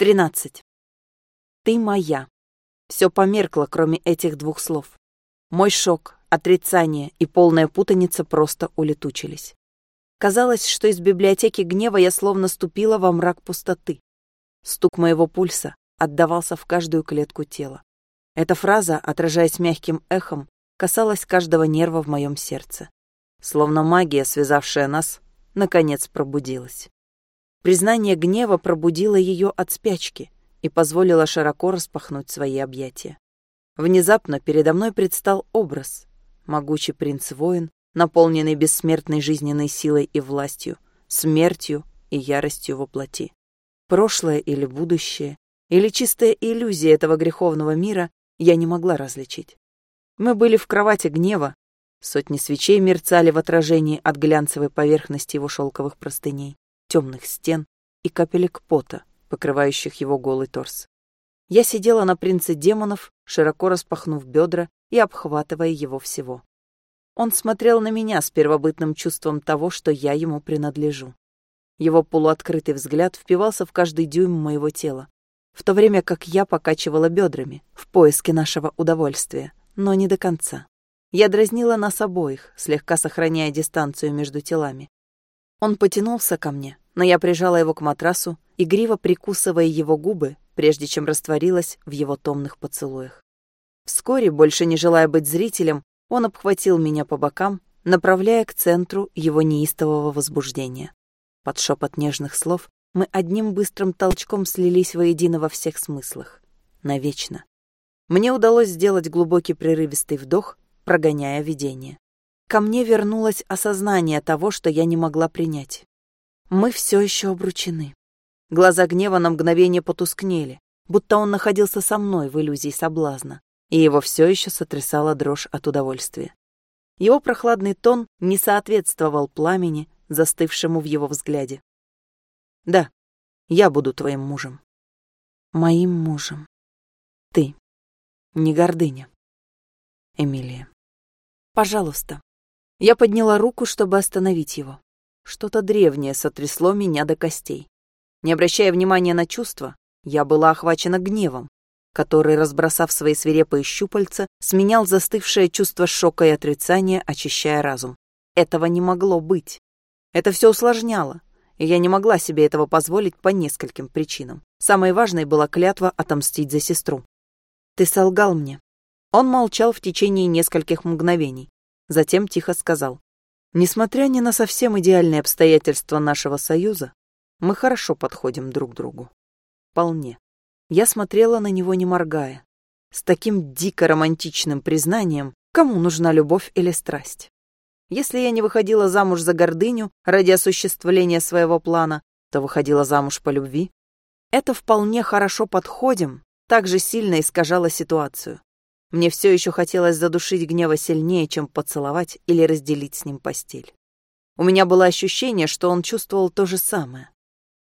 Тринадцать. Ты моя. Все померкло, кроме этих двух слов. Мой шок, отрицание и полная путаница просто улетучились. Казалось, что из библиотеки гнева я словно ступила во мрак пустоты. Стук моего пульса отдавался в каждую клетку тела. Эта фраза, отражаясь мягким эхом, касалась каждого нерва в моем сердце. Словно магия, связавшая нас, наконец пробудилась. Признание гнева пробудило ее от спячки и позволило широко распахнуть свои объятия. Внезапно передо мной предстал образ. Могучий принц-воин, наполненный бессмертной жизненной силой и властью, смертью и яростью во плоти. Прошлое или будущее, или чистая иллюзия этого греховного мира я не могла различить. Мы были в кровати гнева, сотни свечей мерцали в отражении от глянцевой поверхности его шелковых простыней темных стен и капелек пота, покрывающих его голый торс. Я сидела на принце демонов, широко распахнув бедра и обхватывая его всего. Он смотрел на меня с первобытным чувством того, что я ему принадлежу. Его полуоткрытый взгляд впивался в каждый дюйм моего тела, в то время как я покачивала бедрами в поиске нашего удовольствия, но не до конца. Я дразнила нас обоих, слегка сохраняя дистанцию между телами. Он потянулся ко мне, но я прижала его к матрасу, игриво прикусывая его губы, прежде чем растворилась в его томных поцелуях. Вскоре, больше не желая быть зрителем, он обхватил меня по бокам, направляя к центру его неистового возбуждения. Под шепот нежных слов мы одним быстрым толчком слились воедино во всех смыслах. Навечно. Мне удалось сделать глубокий прерывистый вдох, прогоняя видение. Ко мне вернулось осознание того, что я не могла принять. Мы все еще обручены. Глаза гнева на мгновение потускнели, будто он находился со мной в иллюзии соблазна, и его все еще сотрясала дрожь от удовольствия. Его прохладный тон не соответствовал пламени, застывшему в его взгляде. «Да, я буду твоим мужем». «Моим мужем. Ты. Не гордыня. Эмилия. Пожалуйста». Я подняла руку, чтобы остановить его. Что-то древнее сотрясло меня до костей. Не обращая внимания на чувства, я была охвачена гневом, который, разбросав свои свирепые щупальца, сменял застывшее чувство шока и отрицания, очищая разум. Этого не могло быть. Это все усложняло, и я не могла себе этого позволить по нескольким причинам. Самой важной была клятва отомстить за сестру. «Ты солгал мне». Он молчал в течение нескольких мгновений, затем тихо сказал. Несмотря ни на совсем идеальные обстоятельства нашего союза, мы хорошо подходим друг другу. Вполне. Я смотрела на него, не моргая, с таким дико романтичным признанием, кому нужна любовь или страсть. Если я не выходила замуж за гордыню ради осуществления своего плана, то выходила замуж по любви. Это вполне хорошо подходим, также сильно искажало ситуацию. Мне все еще хотелось задушить гнева сильнее, чем поцеловать или разделить с ним постель. У меня было ощущение, что он чувствовал то же самое,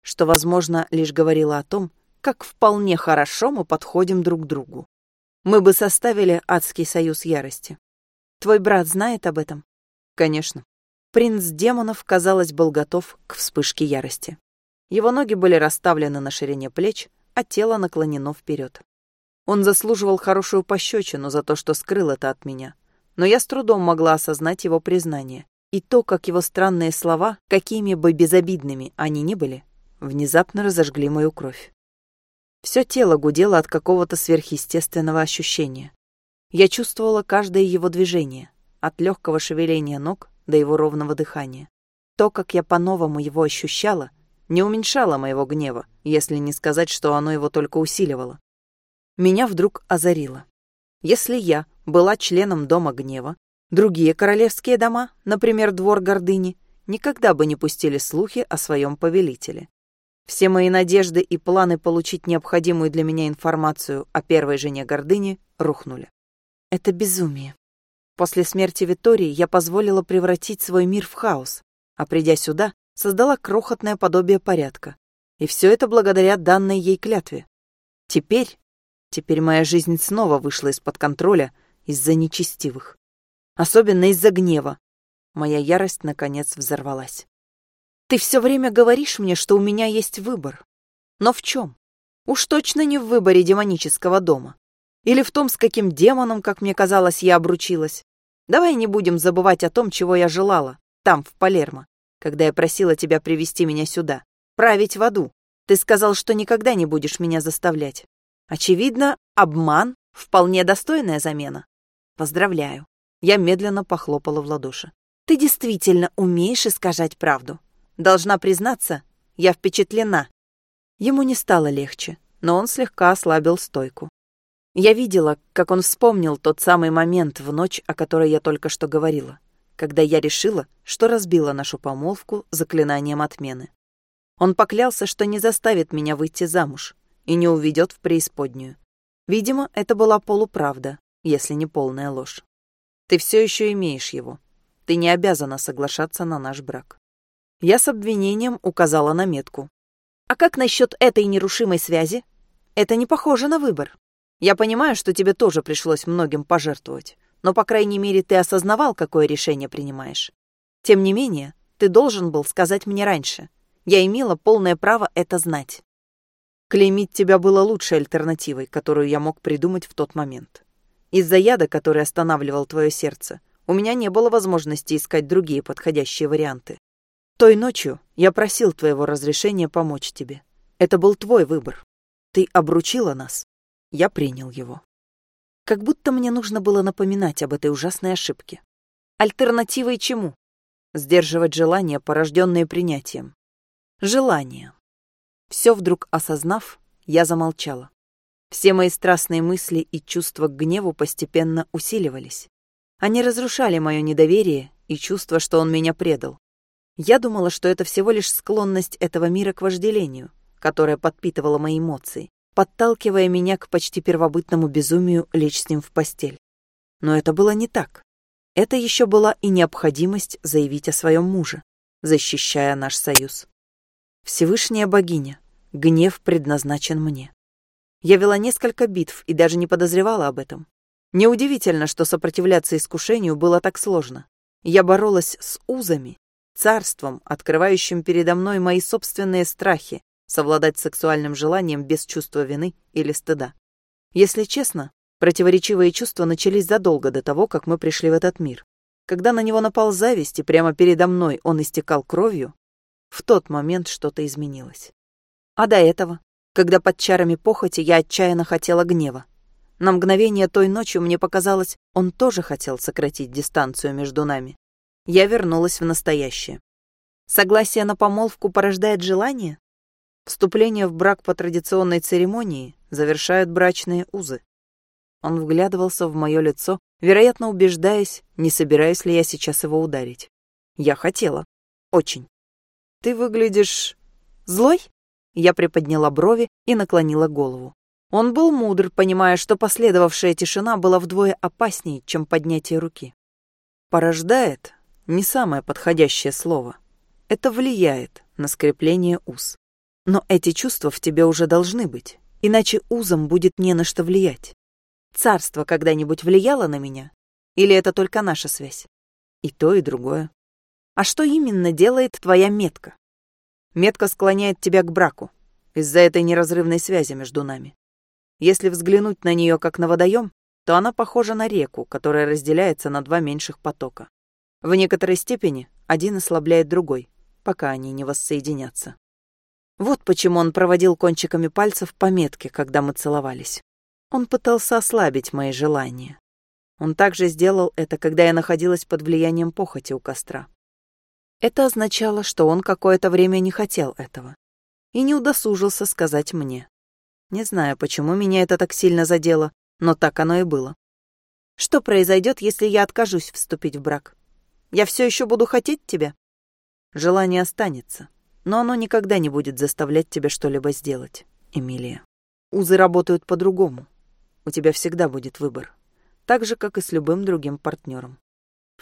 что, возможно, лишь говорило о том, как вполне хорошо мы подходим друг к другу. Мы бы составили адский союз ярости. Твой брат знает об этом? Конечно. Принц демонов, казалось, был готов к вспышке ярости. Его ноги были расставлены на ширине плеч, а тело наклонено вперед. Он заслуживал хорошую пощечину за то, что скрыл это от меня. Но я с трудом могла осознать его признание. И то, как его странные слова, какими бы безобидными они ни были, внезапно разожгли мою кровь. Все тело гудело от какого-то сверхъестественного ощущения. Я чувствовала каждое его движение, от легкого шевеления ног до его ровного дыхания. То, как я по-новому его ощущала, не уменьшало моего гнева, если не сказать, что оно его только усиливало меня вдруг озарило. Если я была членом Дома Гнева, другие королевские дома, например, Двор Гордыни, никогда бы не пустили слухи о своем повелителе. Все мои надежды и планы получить необходимую для меня информацию о первой жене Гордыни рухнули. Это безумие. После смерти Витории я позволила превратить свой мир в хаос, а придя сюда, создала крохотное подобие порядка. И все это благодаря данной ей клятве. Теперь Теперь моя жизнь снова вышла из-под контроля из-за нечестивых. Особенно из-за гнева. Моя ярость, наконец, взорвалась. Ты все время говоришь мне, что у меня есть выбор. Но в чем? Уж точно не в выборе демонического дома. Или в том, с каким демоном, как мне казалось, я обручилась. Давай не будем забывать о том, чего я желала, там, в Палермо, когда я просила тебя привести меня сюда, править в аду. Ты сказал, что никогда не будешь меня заставлять. Очевидно, обман — вполне достойная замена. Поздравляю. Я медленно похлопала в ладоши. Ты действительно умеешь искажать правду. Должна признаться, я впечатлена. Ему не стало легче, но он слегка ослабил стойку. Я видела, как он вспомнил тот самый момент в ночь, о которой я только что говорила, когда я решила, что разбила нашу помолвку заклинанием отмены. Он поклялся, что не заставит меня выйти замуж и не уведет в преисподнюю. Видимо, это была полуправда, если не полная ложь. Ты все еще имеешь его. Ты не обязана соглашаться на наш брак. Я с обвинением указала на метку, а как насчет этой нерушимой связи? Это не похоже на выбор. Я понимаю, что тебе тоже пришлось многим пожертвовать, но, по крайней мере, ты осознавал, какое решение принимаешь. Тем не менее, ты должен был сказать мне раньше. Я имела полное право это знать. Клеймить тебя было лучшей альтернативой, которую я мог придумать в тот момент. Из-за яда, который останавливал твое сердце, у меня не было возможности искать другие подходящие варианты. Той ночью я просил твоего разрешения помочь тебе. Это был твой выбор. Ты обручила нас. Я принял его. Как будто мне нужно было напоминать об этой ужасной ошибке. Альтернативой чему? Сдерживать желания, порожденные принятием. Желание. Все вдруг осознав, я замолчала. Все мои страстные мысли и чувства к гневу постепенно усиливались. Они разрушали мое недоверие и чувство, что он меня предал. Я думала, что это всего лишь склонность этого мира к вожделению, которая подпитывала мои эмоции, подталкивая меня к почти первобытному безумию лечь с ним в постель. Но это было не так. Это еще была и необходимость заявить о своем муже, защищая наш союз. Всевышняя богиня, гнев предназначен мне. Я вела несколько битв и даже не подозревала об этом. Неудивительно, что сопротивляться искушению было так сложно. Я боролась с узами, царством, открывающим передо мной мои собственные страхи, совладать сексуальным желанием без чувства вины или стыда. Если честно, противоречивые чувства начались задолго до того, как мы пришли в этот мир. Когда на него напал зависть, и прямо передо мной он истекал кровью, в тот момент что-то изменилось. А до этого, когда под чарами похоти я отчаянно хотела гнева. На мгновение той ночью мне показалось, он тоже хотел сократить дистанцию между нами я вернулась в настоящее. Согласие на помолвку порождает желание? Вступление в брак по традиционной церемонии завершают брачные узы. Он вглядывался в мое лицо, вероятно, убеждаясь, не собираюсь ли я сейчас его ударить. Я хотела. Очень. Ты выглядишь... злой? Я приподняла брови и наклонила голову. Он был мудр, понимая, что последовавшая тишина была вдвое опаснее, чем поднятие руки. Порождает не самое подходящее слово. Это влияет на скрепление уз. Но эти чувства в тебе уже должны быть, иначе узам будет не на что влиять. Царство когда-нибудь влияло на меня? Или это только наша связь? И то, и другое. А что именно делает твоя метка? Метка склоняет тебя к браку из-за этой неразрывной связи между нами. Если взглянуть на нее как на водоем, то она похожа на реку, которая разделяется на два меньших потока. В некоторой степени один ослабляет другой, пока они не воссоединятся. Вот почему он проводил кончиками пальцев пометки, когда мы целовались. Он пытался ослабить мои желания. Он также сделал это, когда я находилась под влиянием похоти у костра. Это означало, что он какое-то время не хотел этого и не удосужился сказать мне. Не знаю, почему меня это так сильно задело, но так оно и было. Что произойдет, если я откажусь вступить в брак? Я все еще буду хотеть тебя? Желание останется, но оно никогда не будет заставлять тебя что-либо сделать, Эмилия. Узы работают по-другому. У тебя всегда будет выбор. Так же, как и с любым другим партнером.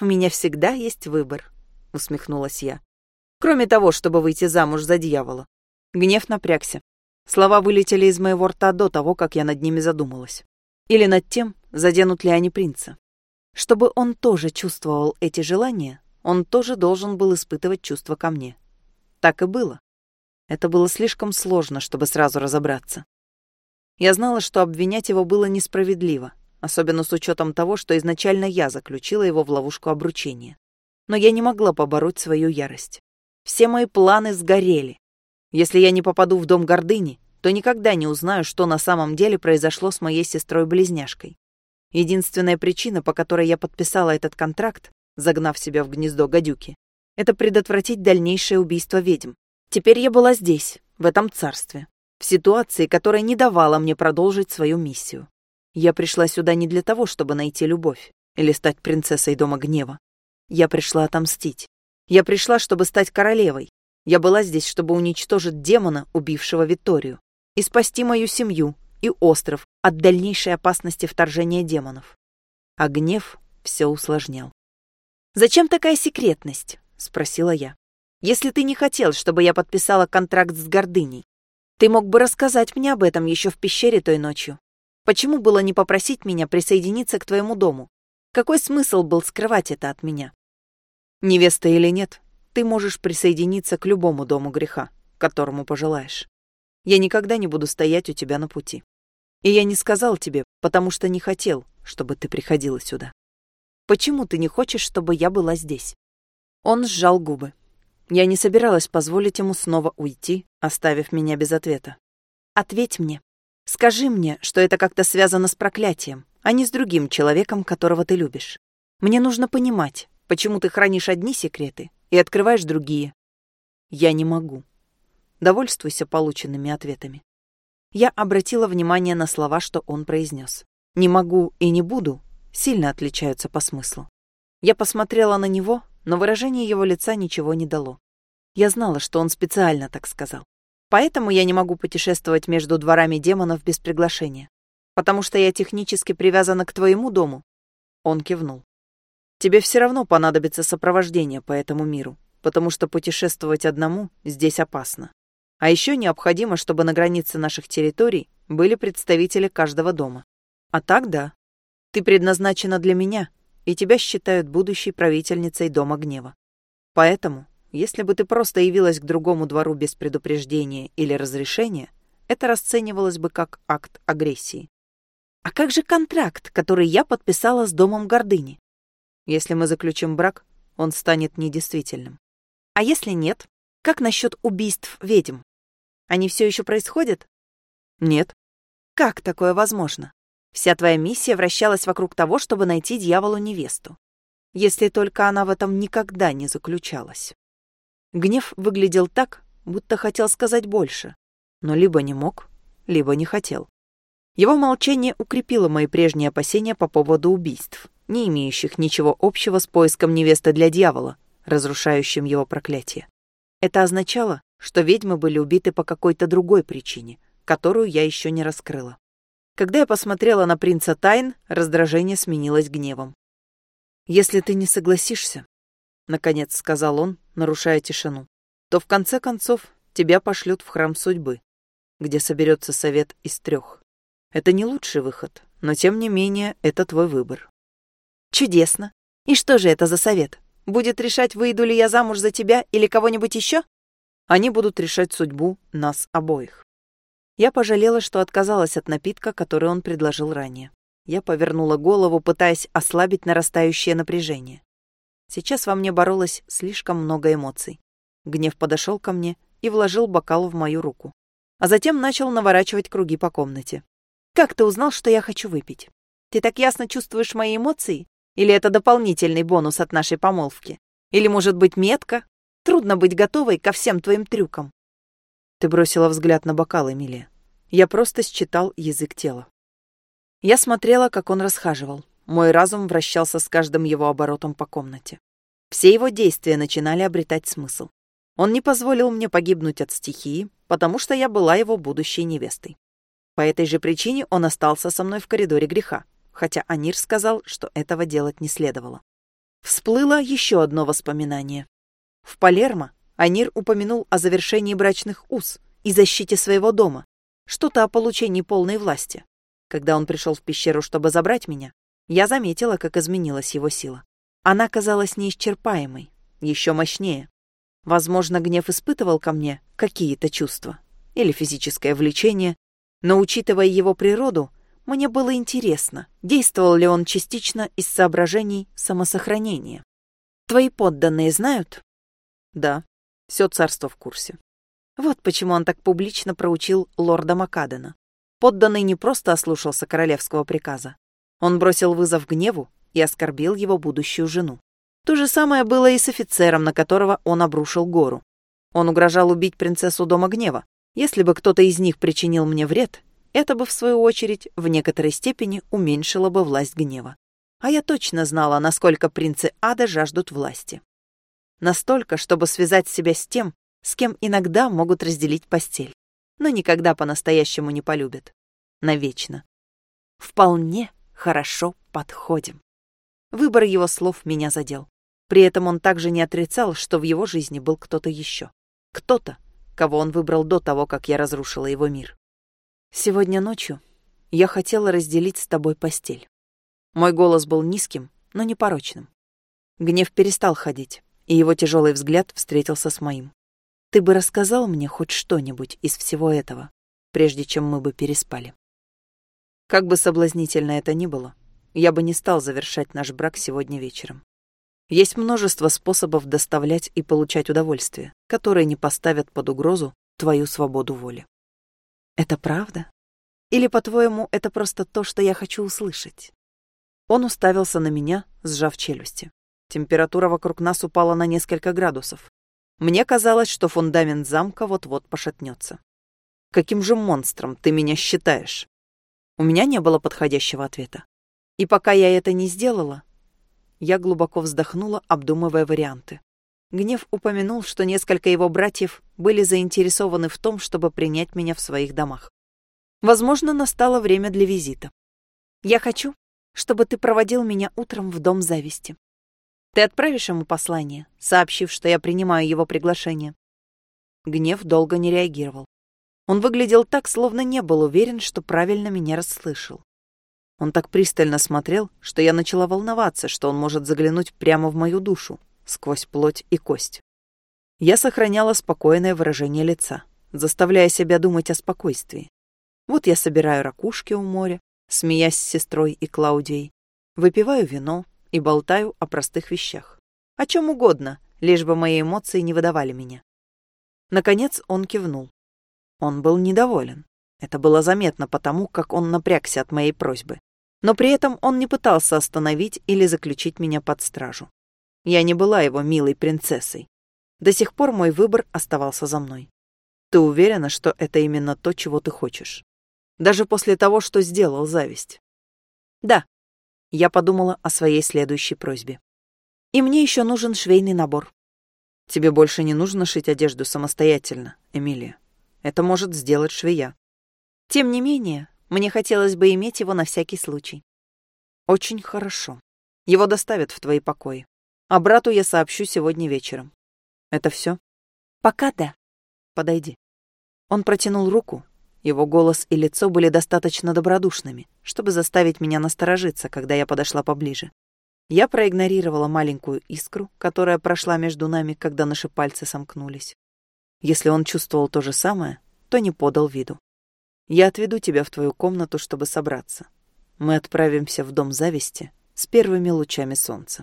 «У меня всегда есть выбор», — усмехнулась я. «Кроме того, чтобы выйти замуж за дьявола». Гнев напрягся. Слова вылетели из моего рта до того, как я над ними задумалась. Или над тем, заденут ли они принца. Чтобы он тоже чувствовал эти желания, он тоже должен был испытывать чувства ко мне. Так и было. Это было слишком сложно, чтобы сразу разобраться. Я знала, что обвинять его было несправедливо, особенно с учетом того, что изначально я заключила его в ловушку обручения. Но я не могла побороть свою ярость. Все мои планы сгорели. Если я не попаду в дом гордыни, то никогда не узнаю, что на самом деле произошло с моей сестрой-близняшкой. Единственная причина, по которой я подписала этот контракт, загнав себя в гнездо гадюки, это предотвратить дальнейшее убийство ведьм. Теперь я была здесь, в этом царстве, в ситуации, которая не давала мне продолжить свою миссию. Я пришла сюда не для того, чтобы найти любовь или стать принцессой Дома Гнева. Я пришла отомстить. Я пришла, чтобы стать королевой. Я была здесь, чтобы уничтожить демона, убившего Викторию, и спасти мою семью и остров от дальнейшей опасности вторжения демонов. А гнев все усложнял. «Зачем такая секретность?» — спросила я. «Если ты не хотел, чтобы я подписала контракт с гордыней, ты мог бы рассказать мне об этом еще в пещере той ночью. Почему было не попросить меня присоединиться к твоему дому? Какой смысл был скрывать это от меня? Невеста или нет, ты можешь присоединиться к любому дому греха, которому пожелаешь. Я никогда не буду стоять у тебя на пути. И я не сказал тебе, потому что не хотел, чтобы ты приходила сюда. Почему ты не хочешь, чтобы я была здесь? Он сжал губы. Я не собиралась позволить ему снова уйти, оставив меня без ответа. Ответь мне. Скажи мне, что это как-то связано с проклятием, а не с другим человеком, которого ты любишь. Мне нужно понимать, почему ты хранишь одни секреты и открываешь другие. Я не могу. Довольствуйся полученными ответами. Я обратила внимание на слова, что он произнес. «Не могу и не буду» сильно отличаются по смыслу. Я посмотрела на него, но выражение его лица ничего не дало. Я знала, что он специально так сказал. Поэтому я не могу путешествовать между дворами демонов без приглашения. Потому что я технически привязана к твоему дому. Он кивнул. Тебе все равно понадобится сопровождение по этому миру, потому что путешествовать одному здесь опасно. А еще необходимо, чтобы на границе наших территорий были представители каждого дома. А так да. Ты предназначена для меня, и тебя считают будущей правительницей Дома Гнева. Поэтому если бы ты просто явилась к другому двору без предупреждения или разрешения, это расценивалось бы как акт агрессии. А как же контракт, который я подписала с Домом Гордыни? Если мы заключим брак, он станет недействительным. А если нет? Как насчет убийств ведьм? Они все еще происходят? Нет. Как такое возможно? Вся твоя миссия вращалась вокруг того, чтобы найти дьяволу невесту. Если только она в этом никогда не заключалась. Гнев выглядел так, будто хотел сказать больше, но либо не мог, либо не хотел. Его молчание укрепило мои прежние опасения по поводу убийств, не имеющих ничего общего с поиском невесты для дьявола, разрушающим его проклятие. Это означало, что ведьмы были убиты по какой-то другой причине, которую я еще не раскрыла. Когда я посмотрела на принца Тайн, раздражение сменилось гневом. «Если ты не согласишься, наконец сказал он, нарушая тишину, то в конце концов тебя пошлют в храм судьбы, где соберется совет из трех. Это не лучший выход, но тем не менее это твой выбор. Чудесно. И что же это за совет? Будет решать, выйду ли я замуж за тебя или кого-нибудь еще? Они будут решать судьбу нас обоих. Я пожалела, что отказалась от напитка, который он предложил ранее. Я повернула голову, пытаясь ослабить нарастающее напряжение. Сейчас во мне боролось слишком много эмоций. Гнев подошел ко мне и вложил бокал в мою руку. А затем начал наворачивать круги по комнате. «Как ты узнал, что я хочу выпить? Ты так ясно чувствуешь мои эмоции? Или это дополнительный бонус от нашей помолвки? Или, может быть, метка? Трудно быть готовой ко всем твоим трюкам». Ты бросила взгляд на бокал, Эмилия. Я просто считал язык тела. Я смотрела, как он расхаживал, мой разум вращался с каждым его оборотом по комнате. Все его действия начинали обретать смысл. Он не позволил мне погибнуть от стихии, потому что я была его будущей невестой. По этой же причине он остался со мной в коридоре греха, хотя Анир сказал, что этого делать не следовало. Всплыло еще одно воспоминание. В Палермо Анир упомянул о завершении брачных уз и защите своего дома, что-то о получении полной власти. Когда он пришел в пещеру, чтобы забрать меня, я заметила, как изменилась его сила. Она казалась неисчерпаемой, еще мощнее. Возможно, гнев испытывал ко мне какие-то чувства. Или физическое влечение, Но учитывая его природу, мне было интересно, действовал ли он частично из соображений самосохранения. Твои подданные знают? Да, все царство в курсе. Вот почему он так публично проучил лорда Макадена. Подданный не просто ослушался королевского приказа. Он бросил вызов гневу и оскорбил его будущую жену. То же самое было и с офицером, на которого он обрушил гору. Он угрожал убить принцессу Дома Гнева. Если бы кто-то из них причинил мне вред, это бы, в свою очередь, в некоторой степени уменьшило бы власть гнева. А я точно знала, насколько принцы ада жаждут власти. Настолько, чтобы связать себя с тем, с кем иногда могут разделить постель, но никогда по-настоящему не полюбят. Навечно. Вполне хорошо подходим. Выбор его слов меня задел. При этом он также не отрицал, что в его жизни был кто-то еще. Кто-то, кого он выбрал до того, как я разрушила его мир. Сегодня ночью я хотела разделить с тобой постель. Мой голос был низким, но не порочным. Гнев перестал ходить, и его тяжелый взгляд встретился с моим. Ты бы рассказал мне хоть что-нибудь из всего этого, прежде чем мы бы переспали. Как бы соблазнительно это ни было, я бы не стал завершать наш брак сегодня вечером. Есть множество способов доставлять и получать удовольствие, которые не поставят под угрозу твою свободу воли. Это правда? Или, по-твоему, это просто то, что я хочу услышать? Он уставился на меня, сжав челюсти. Температура вокруг нас упала на несколько градусов. Мне казалось, что фундамент замка вот-вот пошатнется. Каким же монстром ты меня считаешь? У меня не было подходящего ответа. И пока я это не сделала, я глубоко вздохнула, обдумывая варианты. Гнев упомянул, что несколько его братьев были заинтересованы в том, чтобы принять меня в своих домах. Возможно, настало время для визита. Я хочу, чтобы ты проводил меня утром в дом зависти. Ты отправишь ему послание, сообщив, что я принимаю его приглашение?» Гнев долго не реагировал. Он выглядел так, словно не был уверен, что правильно меня расслышал. Он так пристально смотрел, что я начала волноваться, что он может заглянуть прямо в мою душу, сквозь плоть и кость. Я сохраняла спокойное выражение лица, заставляя себя думать о спокойствии. Вот я собираю ракушки у моря, смеясь с сестрой и Клаудией, выпиваю вино, и болтаю о простых вещах. О чем угодно, лишь бы мои эмоции не выдавали меня. Наконец он кивнул. Он был недоволен. Это было заметно потому, как он напрягся от моей просьбы. Но при этом он не пытался остановить или заключить меня под стражу. Я не была его милой принцессой. До сих пор мой выбор оставался за мной. Ты уверена, что это именно то, чего ты хочешь? Даже после того, что сделал зависть? Да, я подумала о своей следующей просьбе. И мне еще нужен швейный набор. Тебе больше не нужно шить одежду самостоятельно, Эмилия. Это может сделать швея. Тем не менее, мне хотелось бы иметь его на всякий случай. Очень хорошо. Его доставят в твои покои. А брату я сообщу сегодня вечером. Это все? Пока да. Подойди. Он протянул руку, его голос и лицо были достаточно добродушными, чтобы заставить меня насторожиться, когда я подошла поближе. Я проигнорировала маленькую искру, которая прошла между нами, когда наши пальцы сомкнулись. Если он чувствовал то же самое, то не подал виду. Я отведу тебя в твою комнату, чтобы собраться. Мы отправимся в дом зависти с первыми лучами солнца.